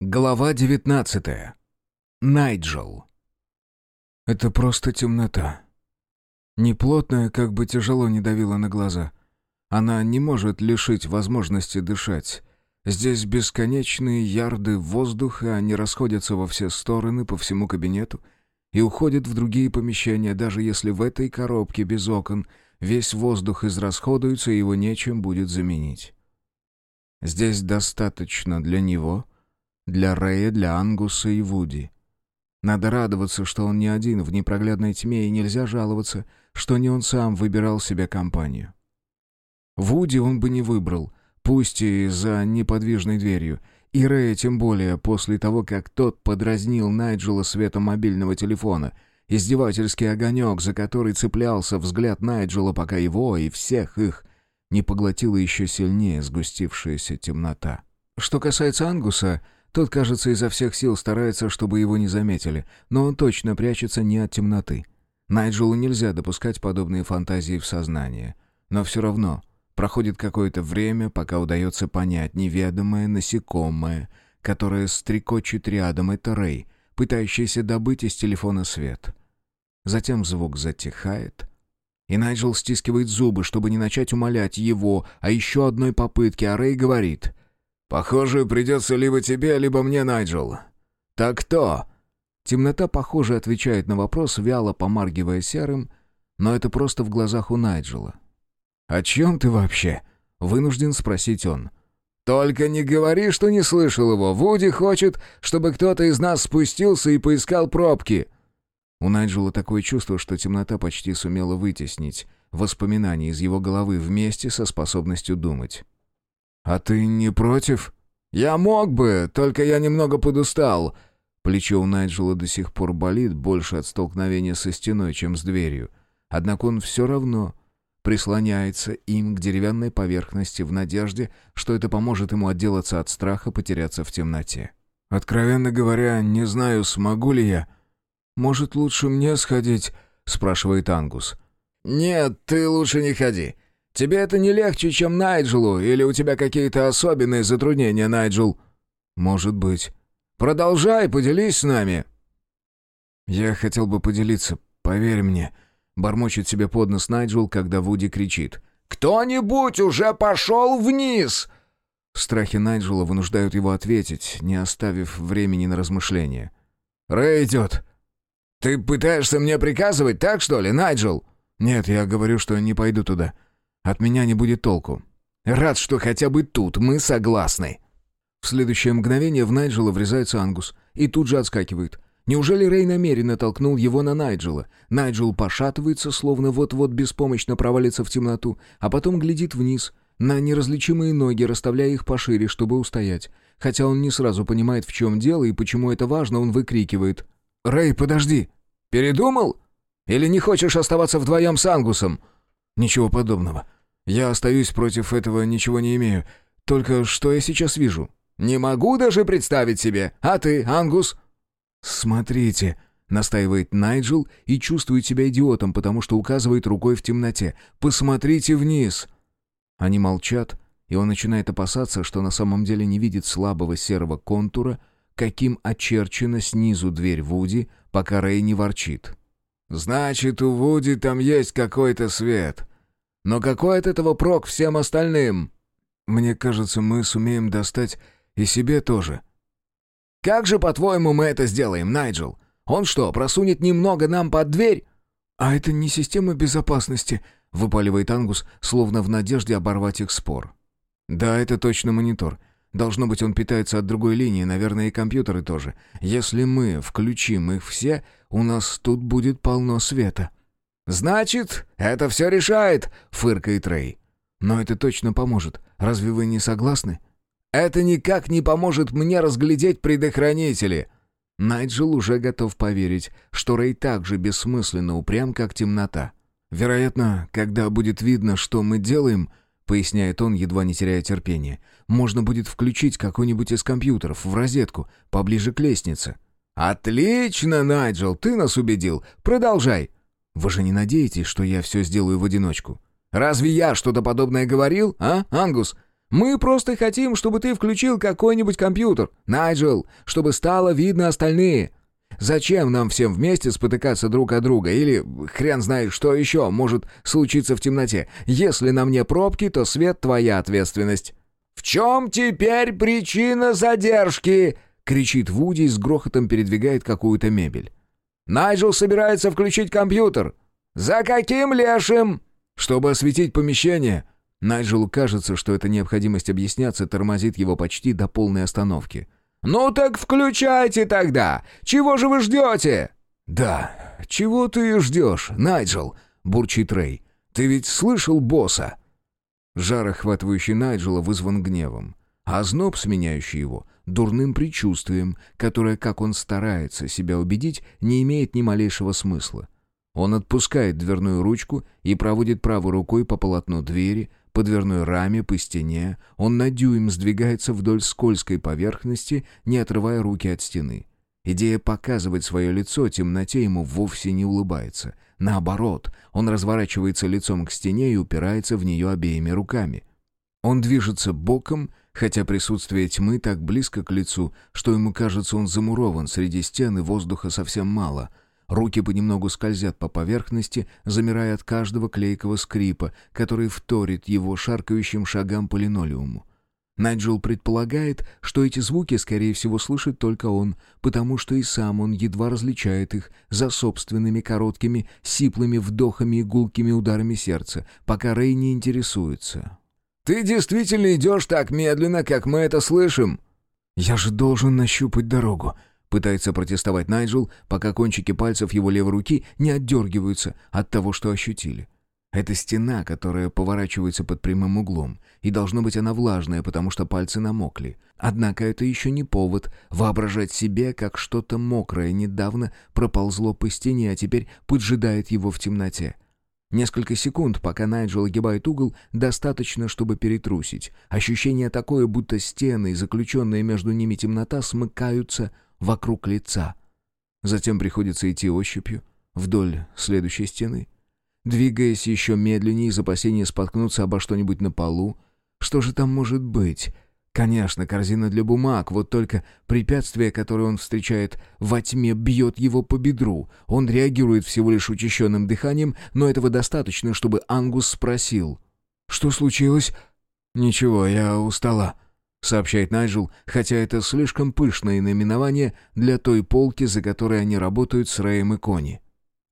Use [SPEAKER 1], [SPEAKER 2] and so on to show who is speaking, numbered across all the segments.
[SPEAKER 1] Глава 19. Найджел. Это просто темнота. Неплотная, как бы тяжело не давила на глаза. Она не может лишить возможности дышать. Здесь бесконечные ярды воздуха, они расходятся во все стороны по всему кабинету и уходят в другие помещения, даже если в этой коробке без окон весь воздух израсходуется и его нечем будет заменить. Здесь достаточно для него — для Рэя, для Ангуса и Вуди. Надо радоваться, что он не один в непроглядной тьме, и нельзя жаловаться, что не он сам выбирал себе компанию. Вуди он бы не выбрал, пусть и за неподвижной дверью, и Рэя тем более после того, как тот подразнил Найджела светом мобильного телефона, издевательский огонек, за который цеплялся взгляд Найджела, пока его и всех их не поглотила еще сильнее сгустившаяся темнота. Что касается Ангуса, тот, кажется, изо всех сил старается, чтобы его не заметили, но он точно прячется не от темноты. Найджелу нельзя допускать подобные фантазии в сознание. Но все равно проходит какое-то время, пока удается понять неведомое насекомое, которое стрекочет рядом, это Рэй, пытающийся добыть из телефона свет. Затем звук затихает, и Найджел стискивает зубы, чтобы не начать умолять его о еще одной попытке, а Рэй говорит «Похоже, придется либо тебе, либо мне, Найджел». «Так кто?» Темнота, похоже, отвечает на вопрос, вяло помаргивая серым, но это просто в глазах у Найджела. «О чем ты вообще?» — вынужден спросить он. «Только не говори, что не слышал его. Вуди хочет, чтобы кто-то из нас спустился и поискал пробки». У Найджела такое чувство, что темнота почти сумела вытеснить воспоминания из его головы вместе со способностью думать. «А ты не против?» «Я мог бы, только я немного подустал». Плечо у Найджела до сих пор болит больше от столкновения со стеной, чем с дверью. Однако он все равно прислоняется им к деревянной поверхности в надежде, что это поможет ему отделаться от страха потеряться в темноте. «Откровенно говоря, не знаю, смогу ли я...» «Может, лучше мне сходить?» — спрашивает Ангус.
[SPEAKER 2] «Нет, ты лучше не ходи. Тебе это не легче, чем Найджелу, или у тебя какие-то особенные затруднения, Найджел?»
[SPEAKER 1] «Может быть».
[SPEAKER 2] «Продолжай, поделись с нами».
[SPEAKER 1] «Я хотел бы поделиться, поверь мне», — бормочет себе под нос Найджел, когда Вуди кричит.
[SPEAKER 2] «Кто-нибудь уже пошел вниз!»
[SPEAKER 1] Страхи Найджела вынуждают его ответить, не оставив времени на размышления.
[SPEAKER 2] «Рэй идет!» «Ты пытаешься мне приказывать, так что ли, Найджел?»
[SPEAKER 1] «Нет, я говорю, что не пойду туда. От меня не будет толку.
[SPEAKER 2] Рад, что хотя бы тут мы согласны.
[SPEAKER 1] В следующее мгновение в Найджела врезается Ангус и тут же отскакивает. Неужели Рэй намеренно толкнул его на Найджела? Найджел пошатывается, словно вот-вот беспомощно провалится в темноту, а потом глядит вниз, на неразличимые ноги, расставляя их пошире, чтобы устоять. Хотя он не сразу понимает, в чем дело и почему это важно, он выкрикивает.
[SPEAKER 2] «Рэй, подожди! Передумал? Или не хочешь оставаться вдвоем с Ангусом?»
[SPEAKER 1] «Ничего подобного. Я остаюсь против этого, ничего не имею. Только что я сейчас вижу?»
[SPEAKER 2] «Не могу даже представить себе. А ты, Ангус?»
[SPEAKER 1] «Смотрите», — настаивает Найджел и чувствует себя идиотом, потому что указывает рукой в темноте. «Посмотрите вниз!» Они молчат, и он начинает опасаться, что на самом деле не видит слабого серого контура, каким очерчена снизу дверь Вуди, пока Рэй не ворчит.
[SPEAKER 2] «Значит, у Вуди там есть какой-то свет. Но какой от этого прок всем остальным?
[SPEAKER 1] Мне кажется, мы сумеем достать и себе тоже.
[SPEAKER 2] Как же, по-твоему, мы это сделаем, Найджел? Он что, просунет немного нам под дверь?
[SPEAKER 1] А это не система безопасности, выпаливает Ангус, словно в надежде оборвать их спор. Да, это точно монитор. Должно быть, он питается от другой линии, наверное, и компьютеры тоже. Если мы включим их все, у нас тут будет полно света.
[SPEAKER 2] «Значит, это все решает», — фыркает Рэй.
[SPEAKER 1] «Но это точно поможет. Разве вы не согласны?»
[SPEAKER 2] «Это никак не поможет мне разглядеть предохранители».
[SPEAKER 1] Найджел уже готов поверить, что Рэй так же бессмысленно упрям, как темнота. «Вероятно, когда будет видно, что мы делаем», — поясняет он, едва не теряя терпения, «можно будет включить какой-нибудь из компьютеров в розетку, поближе к лестнице».
[SPEAKER 2] «Отлично, Найджел, ты нас убедил. Продолжай».
[SPEAKER 1] Вы же не надеетесь, что я все сделаю в одиночку?
[SPEAKER 2] Разве я что-то подобное говорил, а, Ангус? Мы просто хотим, чтобы ты включил какой-нибудь компьютер. Найджел, чтобы стало видно остальные. Зачем нам всем вместе спотыкаться друг от друга? Или хрен знает, что еще может случиться в темноте. Если на мне пробки, то свет твоя ответственность». «В чем теперь причина задержки?» — кричит Вуди и с грохотом передвигает какую-то мебель. «Найджел собирается включить компьютер». «За каким лешим?» «Чтобы осветить помещение». Найджелу кажется, что эта необходимость объясняться тормозит его почти до полной остановки. «Ну так включайте тогда! Чего же вы ждете?» «Да, чего ты ждешь, Найджел?» — бурчит Рэй. «Ты ведь слышал босса?» Жар, охватывающий Найджела, вызван гневом, а зноб, сменяющий его, дурным предчувствием, которое, как он старается себя убедить, не имеет ни малейшего смысла. Он отпускает дверную ручку и проводит правой рукой по полотну двери, по дверной раме, по стене. Он на дюйм сдвигается вдоль скользкой поверхности, не отрывая руки от стены. Идея показывать свое лицо темноте ему вовсе не улыбается. Наоборот, он разворачивается лицом к стене и упирается в нее обеими руками. Он движется боком, хотя присутствие тьмы так близко к лицу, что ему кажется, он замурован среди стен и воздуха совсем мало — Руки понемногу скользят по поверхности, замирая от каждого клейкого скрипа, который вторит его шаркающим шагам по линолеуму. Найджел предполагает, что эти звуки, скорее всего, слышит только он, потому что и сам он едва различает их за собственными короткими, сиплыми вдохами и гулкими ударами сердца, пока Рэй не интересуется. «Ты действительно идешь так медленно, как мы это слышим?» «Я же должен нащупать дорогу», Пытается протестовать Найджел, пока кончики пальцев его левой руки не отдергиваются от того, что ощутили. Это стена, которая поворачивается под прямым углом, и должно быть она влажная, потому что пальцы намокли. Однако это еще не повод воображать себе, как что-то мокрое недавно проползло по стене, а теперь поджидает его в темноте. Несколько секунд, пока Найджел огибает угол, достаточно, чтобы перетрусить. Ощущение такое, будто стены и заключенная между ними темнота смыкаются вокруг лица. Затем приходится идти ощупью вдоль следующей стены. Двигаясь еще медленнее из опасения споткнуться обо что-нибудь на полу. Что же там может быть? Конечно, корзина для бумаг, вот только препятствие, которое он встречает во тьме, бьет его по бедру. Он реагирует всего лишь учащенным дыханием, но этого достаточно, чтобы Ангус спросил. «Что случилось?» «Ничего, я устала», — сообщает Найджел, хотя это слишком пышное наименование для той полки, за которой они работают с Рэем и Кони.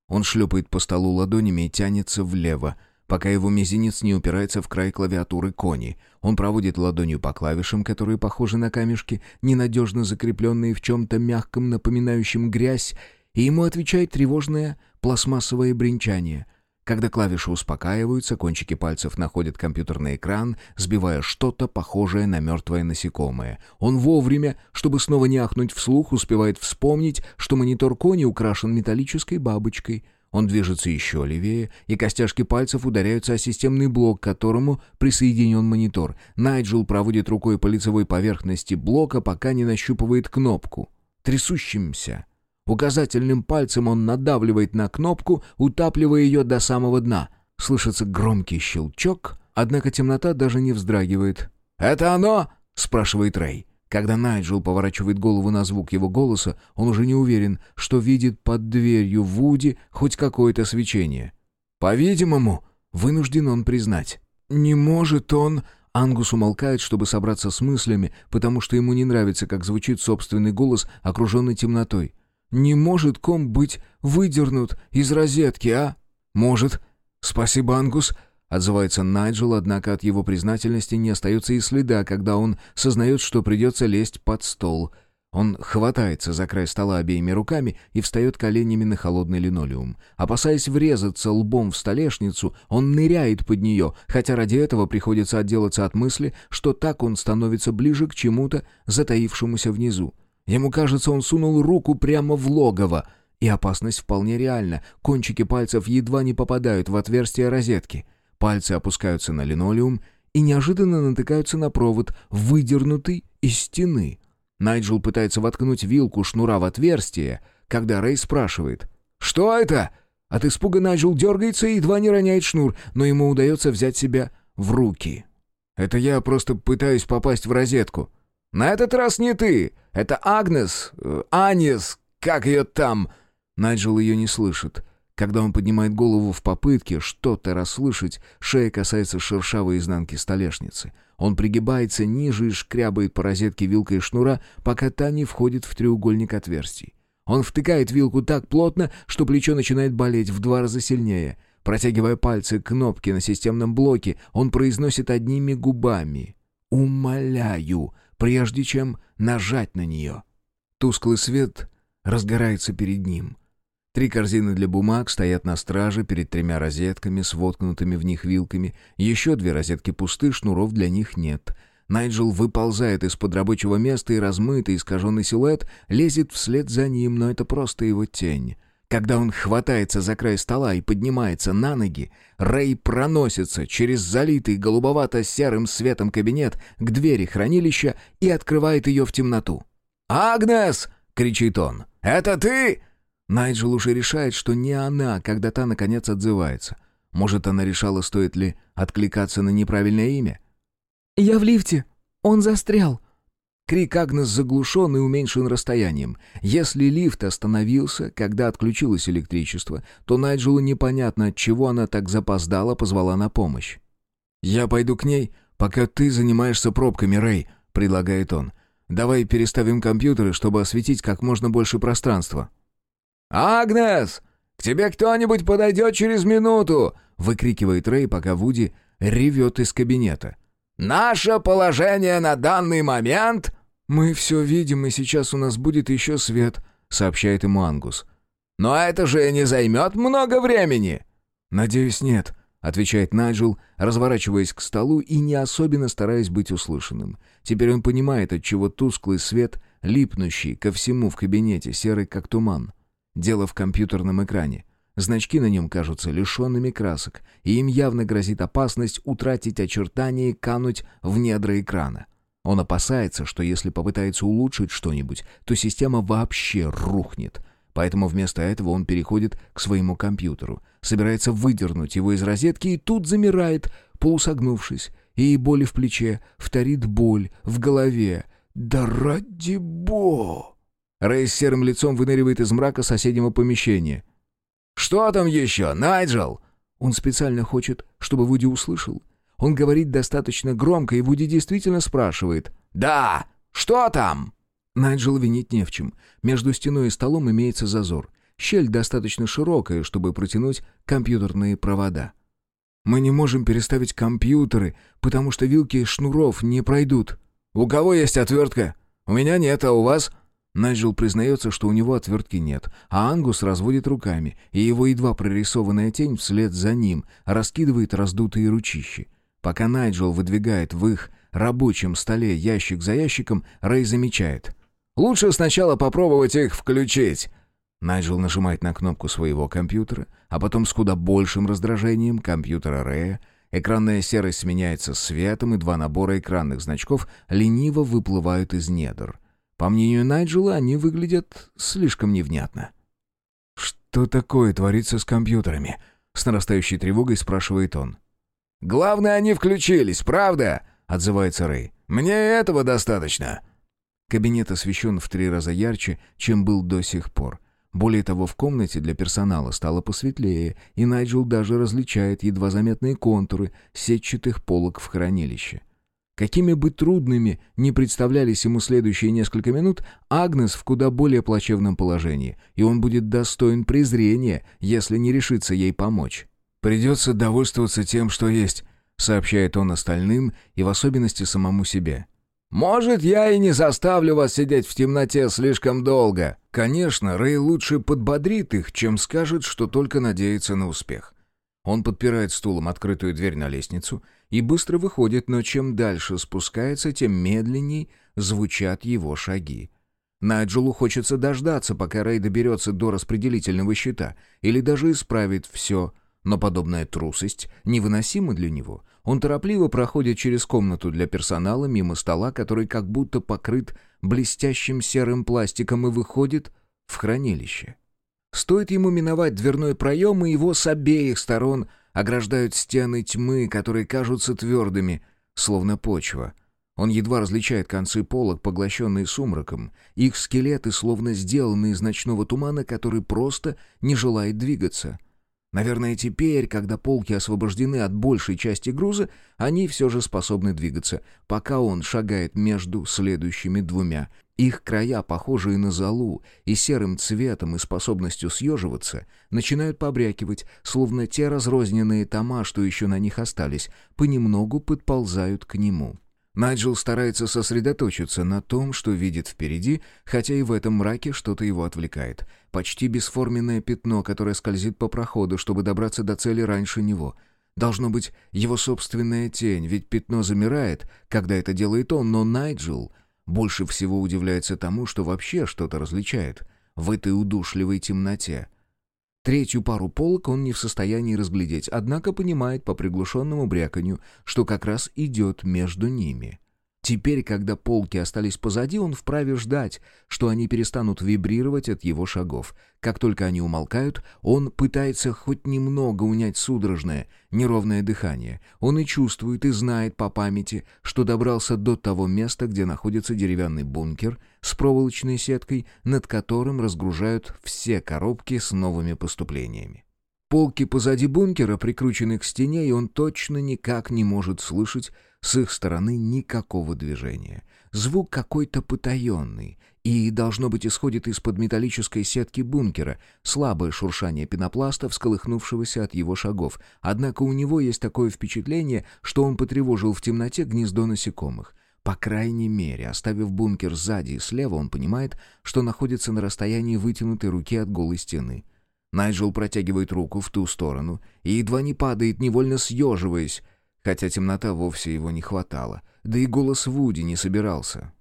[SPEAKER 2] Он шлепает по столу ладонями и тянется влево, пока его мизинец не упирается в край клавиатуры Кони. Он проводит ладонью по клавишам, которые похожи на камешки, ненадежно закрепленные в чем-то мягком, напоминающем грязь, и ему отвечает тревожное пластмассовое бренчание — когда клавиши успокаиваются, кончики пальцев находят компьютерный экран, сбивая что-то похожее на мертвое насекомое. Он вовремя, чтобы снова не ахнуть вслух, успевает вспомнить, что монитор Кони украшен металлической бабочкой. Он движется еще левее, и костяшки пальцев ударяются о системный блок, к которому присоединен монитор. Найджел проводит рукой по лицевой поверхности блока, пока не нащупывает кнопку. Трясущимся, Указательным пальцем он надавливает на кнопку, утапливая ее до самого дна. Слышится громкий щелчок, однако темнота даже не вздрагивает. «Это оно?» — спрашивает Рэй. Когда Найджел поворачивает голову на звук его голоса, он уже не уверен, что видит под дверью Вуди хоть какое-то свечение. По-видимому, вынужден он признать. «Не может он...» Ангус умолкает, чтобы собраться с мыслями, потому что ему не нравится, как звучит собственный голос, окруженный темнотой. Не может ком быть выдернут из розетки, а? Может. Спасибо, Ангус. Отзывается Найджел, однако от его признательности не остается и следа, когда он сознает, что придется лезть под стол. Он хватается за край стола обеими руками и встает коленями на холодный линолеум. Опасаясь врезаться лбом в столешницу, он ныряет под нее, хотя ради этого приходится отделаться от мысли, что так он становится ближе к чему-то, затаившемуся внизу. Ему кажется, он сунул руку прямо в логово. И опасность вполне реальна. Кончики пальцев едва не попадают в отверстие розетки. Пальцы опускаются на линолеум и неожиданно натыкаются на провод, выдернутый из стены. Найджел пытается воткнуть вилку шнура в отверстие, когда Рэй спрашивает «Что это?». От испуга Найджел дергается и едва не роняет шнур, но ему удается взять себя в руки.
[SPEAKER 1] Это я просто пытаюсь попасть в розетку».
[SPEAKER 2] «На этот раз не ты. Это Агнес, э, Анис, как ее там?»
[SPEAKER 1] Найджел ее не слышит. Когда он поднимает голову в попытке что-то расслышать, шея касается шершавой изнанки столешницы. Он пригибается ниже и шкрябает по розетке вилкой шнура, пока та не входит в треугольник отверстий. Он втыкает вилку так плотно, что плечо начинает болеть в два раза сильнее. Протягивая пальцы к кнопке на системном блоке, он произносит одними губами «Умоляю», прежде чем нажать на нее. Тусклый свет разгорается перед ним — Три корзины для бумаг стоят на страже перед тремя розетками с воткнутыми в них вилками. Еще две розетки пусты, шнуров для них нет. Найджел выползает из-под рабочего места и размытый, искаженный силуэт лезет вслед за ним, но это просто его тень. Когда он хватается за край стола и поднимается на ноги, Рэй проносится через залитый голубовато-серым светом кабинет к двери хранилища и открывает ее в темноту.
[SPEAKER 2] «Агнес!» — кричит он. «Это ты?»
[SPEAKER 1] Найджел уже решает, что не она, когда та наконец отзывается. Может, она решала, стоит ли откликаться на неправильное имя?
[SPEAKER 3] «Я в лифте. Он застрял».
[SPEAKER 1] Крик Агнес заглушен и уменьшен расстоянием. Если лифт остановился, когда отключилось электричество, то Найджелу непонятно, от чего она так запоздала, позвала на помощь. «Я пойду к ней, пока ты занимаешься пробками, Рэй», — предлагает он. «Давай переставим компьютеры, чтобы осветить как можно больше пространства».
[SPEAKER 2] «Агнес, к тебе кто-нибудь подойдет через минуту!» — выкрикивает Рэй, пока Вуди ревет из кабинета. «Наше положение на данный момент...»
[SPEAKER 1] «Мы все видим, и сейчас у нас будет еще свет», — сообщает ему Ангус.
[SPEAKER 2] «Но это же не займет много времени!»
[SPEAKER 1] «Надеюсь, нет», — отвечает Найджел, разворачиваясь к столу и не особенно стараясь быть услышанным. Теперь он понимает, отчего тусклый свет, липнущий ко всему в кабинете, серый как туман. Дело в компьютерном экране. Значки на нем кажутся лишенными красок, и им явно грозит опасность утратить очертания и кануть в недра экрана. Он опасается, что если попытается улучшить что-нибудь, то система вообще рухнет. Поэтому вместо этого он переходит к своему компьютеру, собирается выдернуть его из розетки и тут замирает, полусогнувшись, и боли в плече, вторит боль в голове. «Да ради бога!» Рэй с серым лицом выныривает из мрака соседнего помещения.
[SPEAKER 2] «Что там еще, Найджел?»
[SPEAKER 1] Он специально хочет, чтобы Вуди услышал. Он говорит достаточно громко, и Вуди действительно спрашивает.
[SPEAKER 2] «Да, что там?»
[SPEAKER 1] Найджел винить не в чем. Между стеной и столом имеется зазор. Щель достаточно широкая, чтобы протянуть компьютерные провода. «Мы не можем переставить компьютеры, потому что вилки шнуров не пройдут».
[SPEAKER 2] «У кого есть отвертка? У меня нет, а у вас?»
[SPEAKER 1] Найджел признается, что у него отвертки нет, а Ангус разводит руками, и его едва прорисованная тень вслед за ним раскидывает раздутые ручищи. Пока Найджел выдвигает в их рабочем столе ящик за ящиком, Рэй замечает.
[SPEAKER 2] «Лучше сначала попробовать их включить».
[SPEAKER 1] Найджел нажимает на кнопку своего компьютера, а потом с куда большим раздражением компьютера Рэя Экранная серость сменяется светом, и два набора экранных значков лениво выплывают из недр — по мнению Найджела, они выглядят слишком невнятно. «Что такое творится с компьютерами?» — с нарастающей тревогой спрашивает он.
[SPEAKER 2] «Главное, они включились, правда?» — отзывается Рэй. «Мне этого достаточно».
[SPEAKER 1] Кабинет освещен в три раза ярче, чем был до сих пор. Более того, в комнате для персонала стало посветлее, и Найджел даже различает едва заметные контуры сетчатых полок в хранилище. Какими бы трудными ни представлялись ему следующие несколько минут, Агнес в куда более плачевном положении, и он будет достоин презрения, если не решится ей помочь. «Придется довольствоваться тем, что есть», — сообщает он остальным и в особенности самому себе.
[SPEAKER 2] «Может, я и не заставлю вас сидеть в темноте слишком долго».
[SPEAKER 1] Конечно, Рэй лучше подбодрит их, чем скажет, что только надеется на успех. Он подпирает стулом открытую дверь на лестницу и быстро выходит, но чем дальше спускается, тем медленней звучат его шаги. Найджелу хочется дождаться, пока Рэй доберется до распределительного щита, или даже исправит все, но подобная трусость невыносима для него. Он торопливо проходит через комнату для персонала мимо стола, который как будто покрыт блестящим серым пластиком и выходит в хранилище. Стоит ему миновать дверной проем, и его с обеих сторон ограждают стены тьмы, которые кажутся твердыми.
[SPEAKER 2] словно почва. Он едва различает концы полок, поглощенные сумраком. Их скелеты словно сделаны из ночного тумана, который просто не желает двигаться. Наверное, теперь, когда полки освобождены от большей части груза, они все же способны двигаться, пока он шагает между следующими двумя. Их края, похожие на золу, и серым цветом и способностью съеживаться, начинают побрякивать, словно те разрозненные тома, что еще на них остались, понемногу подползают к нему. Найджел старается сосредоточиться на том, что видит впереди, хотя и в этом мраке что-то его отвлекает. Почти бесформенное пятно, которое скользит по проходу, чтобы добраться до цели раньше него. Должно быть его собственная тень, ведь пятно замирает, когда это делает он, но Найджел больше всего удивляется тому, что вообще что-то различает в этой удушливой темноте. Третью пару полок он не в состоянии разглядеть, однако понимает по приглушенному бряканью, что как раз идет между ними. Теперь, когда полки остались позади, он вправе ждать, что они перестанут вибрировать от его шагов. Как только они умолкают, он пытается хоть немного унять судорожное, неровное дыхание. Он и чувствует, и знает по памяти, что добрался до того места, где находится деревянный бункер с проволочной сеткой, над которым разгружают все коробки с новыми поступлениями. Полки позади бункера прикручены к стене, и он точно никак не может слышать с их стороны никакого движения. Звук какой-то потаенный, и, должно быть, исходит из-под металлической сетки бункера, слабое шуршание пенопласта, всколыхнувшегося от его шагов. Однако у него есть такое впечатление, что он потревожил в темноте гнездо насекомых. По крайней мере, оставив бункер сзади и слева, он понимает, что находится на расстоянии вытянутой руки от голой стены. Найджел протягивает руку в ту сторону и едва не падает, невольно съеживаясь, хотя темнота вовсе его не хватала, да и голос Вуди не собирался.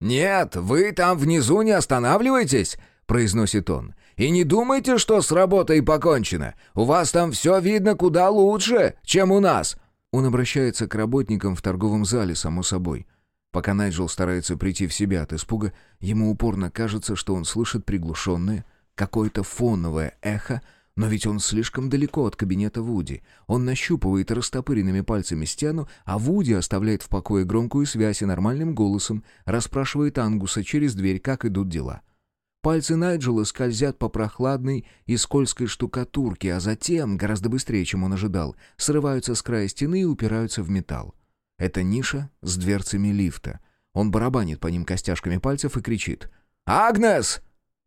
[SPEAKER 2] «Нет, вы там внизу не останавливайтесь!» — произносит он. «И не думайте, что с работой покончено. У вас там все видно куда лучше, чем у нас!» Он обращается к работникам в торговом зале, само собой. Пока Найджел старается прийти в себя от испуга, ему упорно кажется, что он слышит приглушенное, какое-то фоновое эхо, но ведь он слишком далеко от кабинета Вуди. Он нащупывает растопыренными пальцами стену, а Вуди оставляет в покое громкую связь и нормальным голосом расспрашивает Ангуса через дверь, как идут дела. Пальцы Найджела скользят по прохладной и скользкой штукатурке, а затем, гораздо быстрее, чем он ожидал, срываются с края стены и упираются в металл. Это ниша с дверцами лифта. Он барабанит по ним костяшками пальцев и кричит. «Агнес!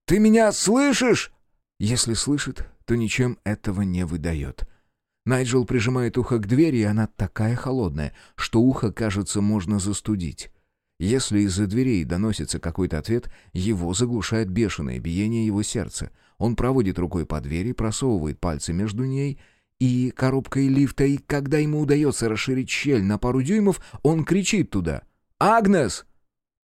[SPEAKER 2] «Ты меня слышишь?» Если слышит, то ничем этого не выдает. Найджел прижимает ухо к двери, и она такая холодная, что ухо, кажется, можно застудить. Если из-за дверей доносится какой-то ответ, его заглушает бешеное биение его сердца. Он проводит рукой по двери, просовывает пальцы между ней и коробкой лифта, и когда ему удается расширить щель на пару дюймов, он кричит туда. «Агнес!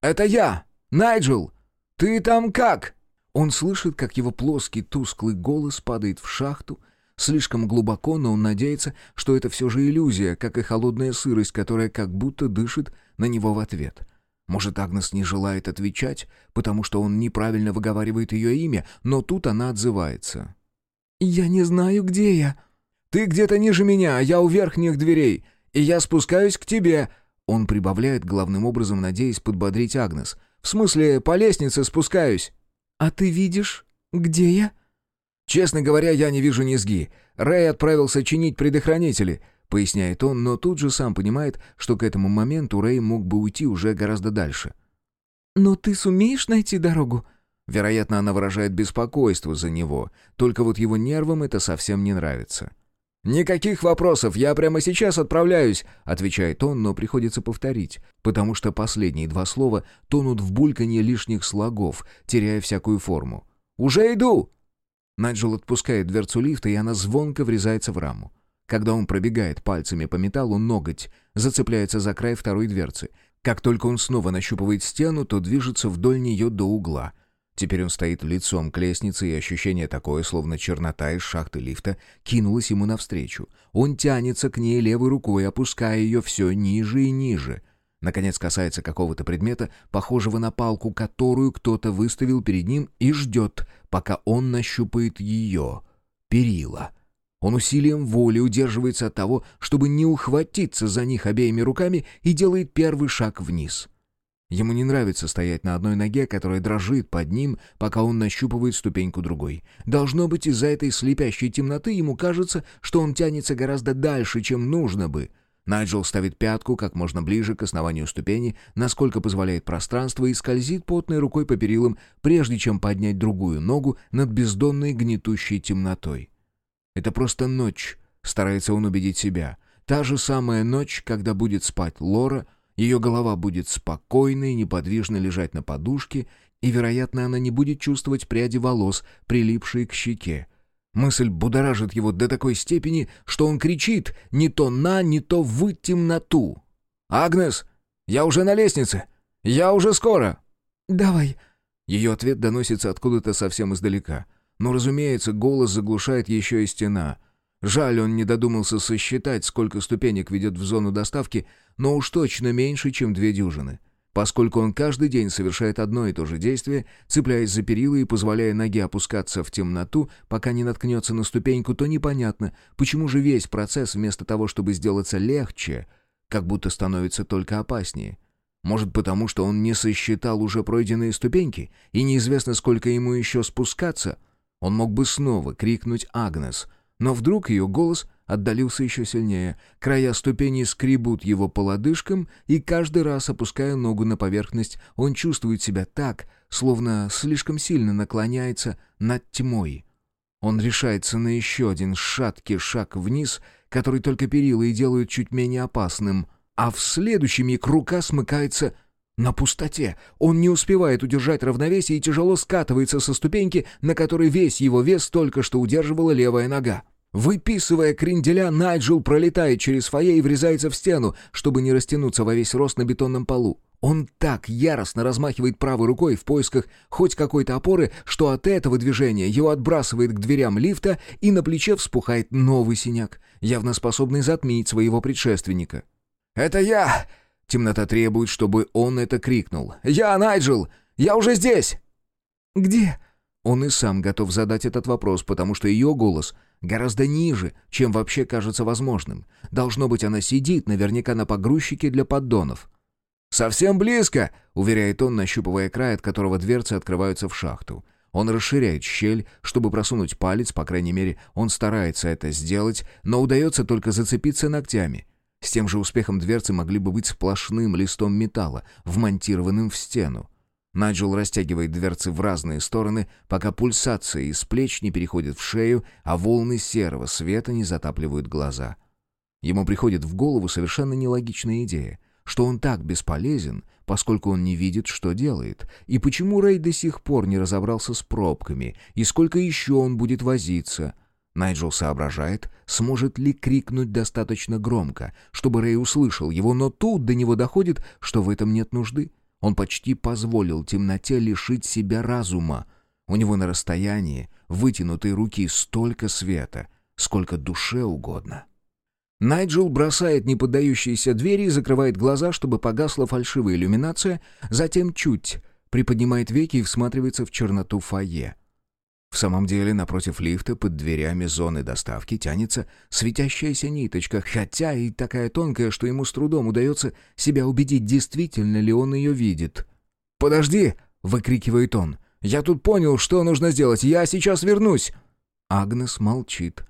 [SPEAKER 2] Это я! Найджел! Ты там как?» Он слышит, как его плоский тусклый голос падает в шахту, слишком глубоко, но он надеется, что это все же иллюзия, как и холодная сырость, которая как будто дышит на него в ответ. Может, Агнес не желает отвечать, потому что он неправильно выговаривает ее имя, но тут она отзывается.
[SPEAKER 3] «Я не знаю, где я».
[SPEAKER 2] «Ты где-то ниже меня, а я у верхних дверей, и я спускаюсь к тебе». Он прибавляет, главным образом надеясь подбодрить Агнес. «В смысле, по лестнице спускаюсь».
[SPEAKER 3] «А ты видишь, где я?»
[SPEAKER 2] «Честно говоря, я не вижу низги. Рэй отправился чинить предохранители», — поясняет он, но тут же сам понимает, что к этому моменту Рэй мог бы уйти уже гораздо дальше.
[SPEAKER 3] «Но ты сумеешь найти дорогу?»
[SPEAKER 2] Вероятно, она выражает беспокойство за него, только вот его нервам это совсем не нравится. «Никаких вопросов, я прямо сейчас отправляюсь», — отвечает он, но приходится повторить, потому что последние два слова тонут в бульканье лишних слогов, теряя всякую форму. «Уже иду!» Найджел отпускает дверцу лифта, и она звонко врезается в раму. Когда он пробегает пальцами по металлу, ноготь зацепляется за край второй дверцы. Как только он снова нащупывает стену, то движется вдоль нее до угла — Теперь он стоит лицом к лестнице, и ощущение такое, словно чернота из шахты лифта, кинулась ему навстречу. Он тянется к ней левой рукой, опуская ее все ниже и ниже. Наконец касается какого-то предмета, похожего на палку, которую кто-то выставил перед ним, и ждет, пока он нащупает ее. Перила. Он усилием воли удерживается от того, чтобы не ухватиться за них обеими руками и делает первый шаг вниз. Ему не нравится стоять на одной ноге, которая дрожит под ним, пока он нащупывает ступеньку другой. Должно быть, из-за этой слепящей темноты ему кажется, что он тянется гораздо дальше, чем нужно бы. Найджел ставит пятку как можно ближе к основанию ступени, насколько позволяет пространство, и скользит потной рукой по перилам, прежде чем поднять другую ногу над бездонной гнетущей темнотой. Это просто ночь, старается он убедить себя. Та же самая ночь, когда будет спать Лора, ее голова будет спокойно и неподвижно лежать на подушке, и, вероятно, она не будет чувствовать пряди волос, прилипшие к щеке. Мысль будоражит его до такой степени, что он кричит не то на, не то в темноту. «Агнес, я уже на лестнице! Я уже скоро!»
[SPEAKER 3] «Давай!»
[SPEAKER 2] Ее ответ доносится откуда-то совсем издалека. Но, разумеется, голос заглушает еще и стена. Жаль, он не додумался сосчитать, сколько ступенек ведет в зону доставки, но уж точно меньше, чем две дюжины. Поскольку он каждый день совершает одно и то же действие, цепляясь за перила и позволяя ноге опускаться в темноту, пока не наткнется на ступеньку, то непонятно, почему же весь процесс вместо того, чтобы сделаться легче, как будто становится только опаснее. Может, потому что он не сосчитал уже пройденные ступеньки, и неизвестно, сколько ему еще спускаться — он мог бы снова крикнуть «Агнес», но вдруг ее голос отдалился еще сильнее. Края ступени скребут его по лодыжкам, и каждый раз, опуская ногу на поверхность, он чувствует себя так, словно слишком сильно наклоняется над тьмой. Он решается на еще один шаткий шаг вниз, который только перила и делают чуть менее опасным, а в следующий миг рука смыкается на пустоте. Он не успевает удержать равновесие и тяжело скатывается со ступеньки, на которой весь его вес только что удерживала левая нога. Выписывая кренделя, Найджел пролетает через фойе и врезается в стену, чтобы не растянуться во весь рост на бетонном полу. Он так яростно размахивает правой рукой в поисках хоть какой-то опоры, что от этого движения его отбрасывает к дверям лифта и на плече вспухает новый синяк, явно способный затмить своего предшественника. «Это я!» Темнота требует, чтобы он это крикнул. «Я Найджел! Я уже здесь!»
[SPEAKER 3] «Где?»
[SPEAKER 2] Он и сам готов задать этот вопрос, потому что ее голос гораздо ниже, чем вообще кажется возможным. Должно быть, она сидит наверняка на погрузчике для поддонов. «Совсем близко!» — уверяет он, нащупывая край, от которого дверцы открываются в шахту. Он расширяет щель, чтобы просунуть палец, по крайней мере, он старается это сделать, но удается только зацепиться ногтями. С тем же успехом дверцы могли бы быть сплошным листом металла, вмонтированным в стену. Найджел растягивает дверцы в разные стороны, пока пульсация из плеч не переходит в шею, а волны серого света не затапливают глаза. Ему приходит в голову совершенно нелогичная идея, что он так бесполезен, поскольку он не видит, что делает, и почему Рэй до сих пор не разобрался с пробками, и сколько еще он будет возиться — Найджел соображает, сможет ли крикнуть достаточно громко, чтобы Рэй услышал его, но тут до него доходит, что в этом нет нужды. Он почти позволил темноте лишить себя разума. У него на расстоянии вытянутой руки столько света, сколько душе угодно. Найджел бросает неподдающиеся двери и закрывает глаза, чтобы погасла фальшивая иллюминация, затем чуть приподнимает веки и всматривается в черноту фойе. В самом деле, напротив лифта, под дверями зоны доставки, тянется светящаяся ниточка, хотя и такая тонкая, что ему с трудом удается себя убедить, действительно ли он ее видит. «Подожди!» — выкрикивает он. «Я тут понял, что нужно сделать. Я сейчас вернусь!» Агнес молчит.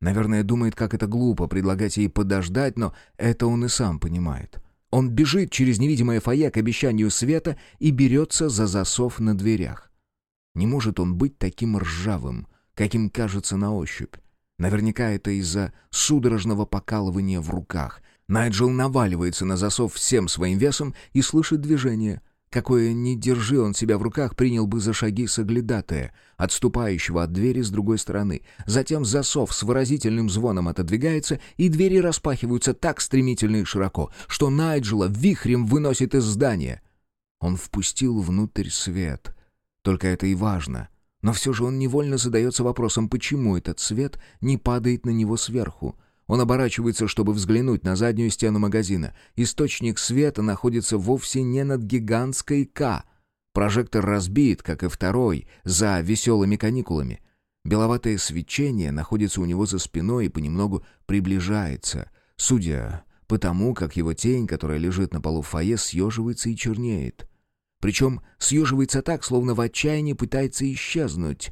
[SPEAKER 2] Наверное, думает, как это глупо предлагать ей подождать, но это он и сам понимает. Он бежит через невидимое фойе к обещанию света и берется за засов на дверях. Не может он быть таким ржавым, каким кажется на ощупь. Наверняка это из-за судорожного покалывания в руках. Найджел наваливается на засов всем своим весом и слышит движение. Какое ни держи он себя в руках, принял бы за шаги соглядатая, отступающего от двери с другой стороны. Затем засов с выразительным звоном отодвигается, и двери распахиваются так стремительно и широко, что Найджела вихрем выносит из здания. Он впустил внутрь свет — только это и важно. Но все же он невольно задается вопросом, почему этот свет не падает на него сверху. Он оборачивается, чтобы взглянуть на заднюю стену магазина. Источник света находится вовсе не над гигантской «К». Прожектор разбит, как и второй, за веселыми каникулами. Беловатое свечение находится у него за спиной и понемногу приближается, судя по тому, как его тень, которая лежит на полу фойе, съеживается и чернеет. Причем съеживается так, словно в отчаянии пытается исчезнуть.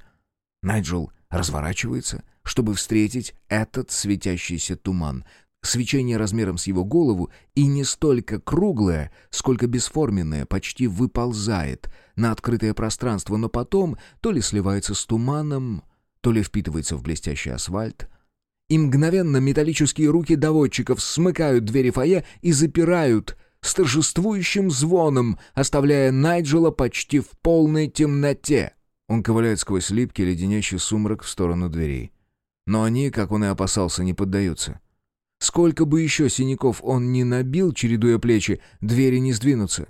[SPEAKER 2] Найджел разворачивается, чтобы встретить этот светящийся туман. Свечение размером с его голову и не столько круглое, сколько бесформенное, почти выползает на открытое пространство, но потом то ли сливается с туманом, то ли впитывается в блестящий асфальт. И мгновенно металлические руки доводчиков смыкают двери фойе и запирают с торжествующим звоном, оставляя Найджела почти в полной темноте. Он ковыляет сквозь липкий леденящий сумрак в сторону дверей. Но они, как он и опасался, не поддаются. Сколько бы еще синяков он ни набил, чередуя плечи, двери не сдвинутся.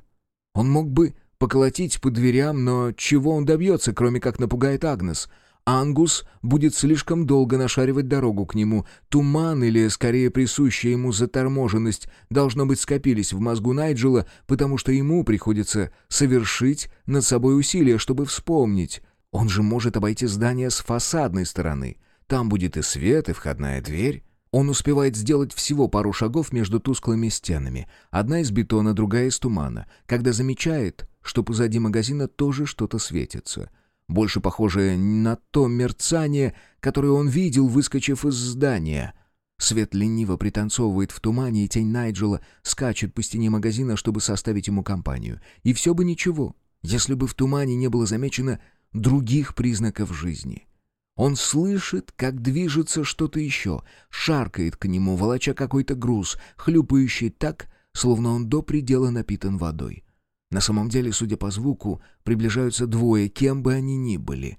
[SPEAKER 2] Он мог бы поколотить по дверям, но чего он добьется, кроме как напугает Агнес — Ангус будет слишком долго нашаривать дорогу к нему. Туман или, скорее, присущая ему заторможенность, должно быть, скопились в мозгу Найджела, потому что ему приходится совершить над собой усилия, чтобы вспомнить. Он же может обойти здание с фасадной стороны. Там будет и свет, и входная дверь. Он успевает сделать всего пару шагов между тусклыми стенами. Одна из бетона, другая из тумана, когда замечает, что позади магазина тоже что-то светится — больше похожее на то мерцание, которое он видел, выскочив из здания. Свет лениво пританцовывает в тумане, и тень Найджела скачет по стене магазина, чтобы составить ему компанию. И все бы ничего, если бы в тумане не было замечено других признаков жизни. Он слышит, как движется что-то еще, шаркает к нему, волоча какой-то груз, хлюпающий так, словно он до предела напитан водой. На самом деле, судя по звуку, приближаются двое, кем бы они ни были.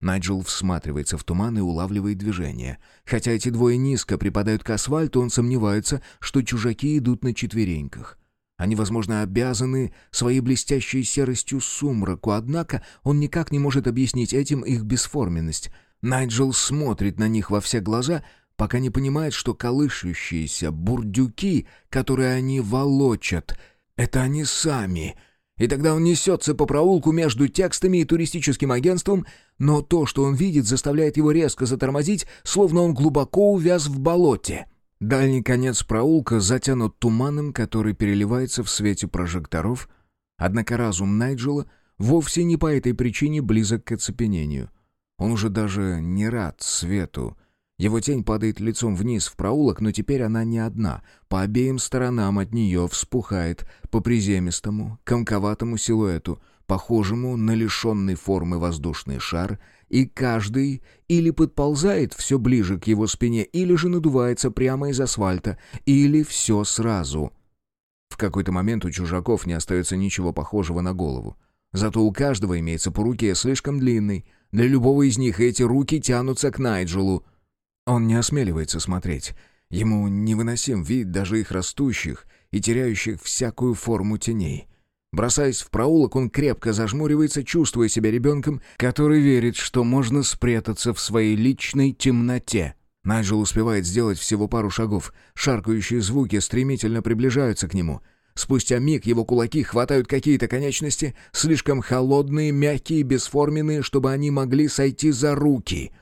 [SPEAKER 2] Найджел всматривается в туман и улавливает движение. Хотя эти двое низко припадают к асфальту, он сомневается, что чужаки идут на четвереньках. Они, возможно, обязаны своей блестящей серостью сумраку, однако он никак не может объяснить этим их бесформенность. Найджел смотрит на них во все глаза, пока не понимает, что колышущиеся бурдюки, которые они волочат — это они сами. И тогда он несется по проулку между текстами и туристическим агентством, но то, что он видит, заставляет его резко затормозить, словно он глубоко увяз в болоте. Дальний конец проулка затянут туманом, который переливается в свете прожекторов, однако разум Найджела вовсе не по этой причине близок к оцепенению. Он уже даже не рад свету, его тень падает лицом вниз в проулок, но теперь она не одна. По обеим сторонам от нее вспухает по приземистому, комковатому силуэту, похожему на лишенный формы воздушный шар, и каждый или подползает все ближе к его спине, или же надувается прямо из асфальта, или все сразу. В какой-то момент у чужаков не остается ничего похожего на голову. Зато у каждого имеется по руке слишком длинный. Для любого из них эти руки тянутся к Найджелу — он не осмеливается смотреть. Ему невыносим вид даже их растущих и теряющих всякую форму теней. Бросаясь в проулок, он крепко зажмуривается, чувствуя себя ребенком, который верит, что можно спрятаться в своей личной темноте. Найджел успевает сделать всего пару шагов. Шаркающие звуки стремительно приближаются к нему. Спустя миг его кулаки хватают какие-то конечности, слишком холодные, мягкие, бесформенные, чтобы они могли сойти за руки.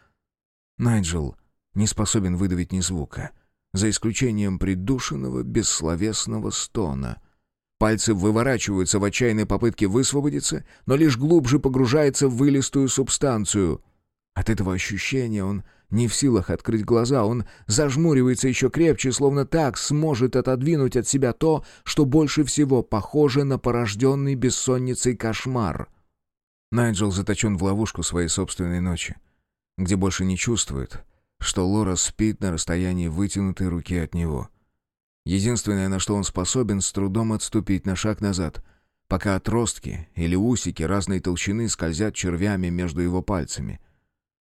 [SPEAKER 2] Найджел не способен выдавить ни звука, за исключением придушенного бессловесного стона. Пальцы выворачиваются в отчаянной попытке высвободиться, но лишь глубже погружается в вылистую субстанцию. От этого ощущения он не в силах открыть глаза, он зажмуривается еще крепче, словно так сможет отодвинуть от себя то, что больше всего похоже на порожденный бессонницей кошмар. Найджел заточен в ловушку своей собственной ночи, где больше не чувствует, что Лора спит на расстоянии вытянутой руки от него. Единственное, на что он способен, с трудом отступить на шаг назад, пока отростки или усики разной толщины скользят червями между его пальцами.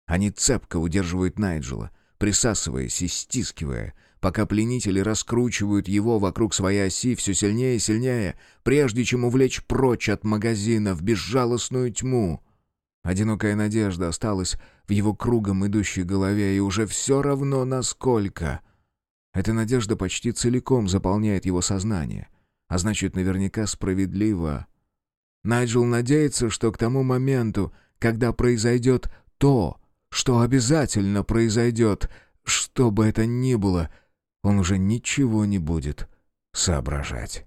[SPEAKER 2] Они цепко удерживают Найджела, присасываясь и стискивая, пока пленители раскручивают его вокруг своей оси все сильнее и сильнее, прежде чем увлечь прочь от магазина в безжалостную тьму — Одинокая надежда осталась в его кругом идущей голове, и уже все равно насколько. Эта надежда почти целиком заполняет его сознание, а значит, наверняка справедливо. Найджел надеется, что к тому моменту, когда произойдет то,
[SPEAKER 1] что обязательно произойдет, что бы это ни было, он уже ничего не будет соображать.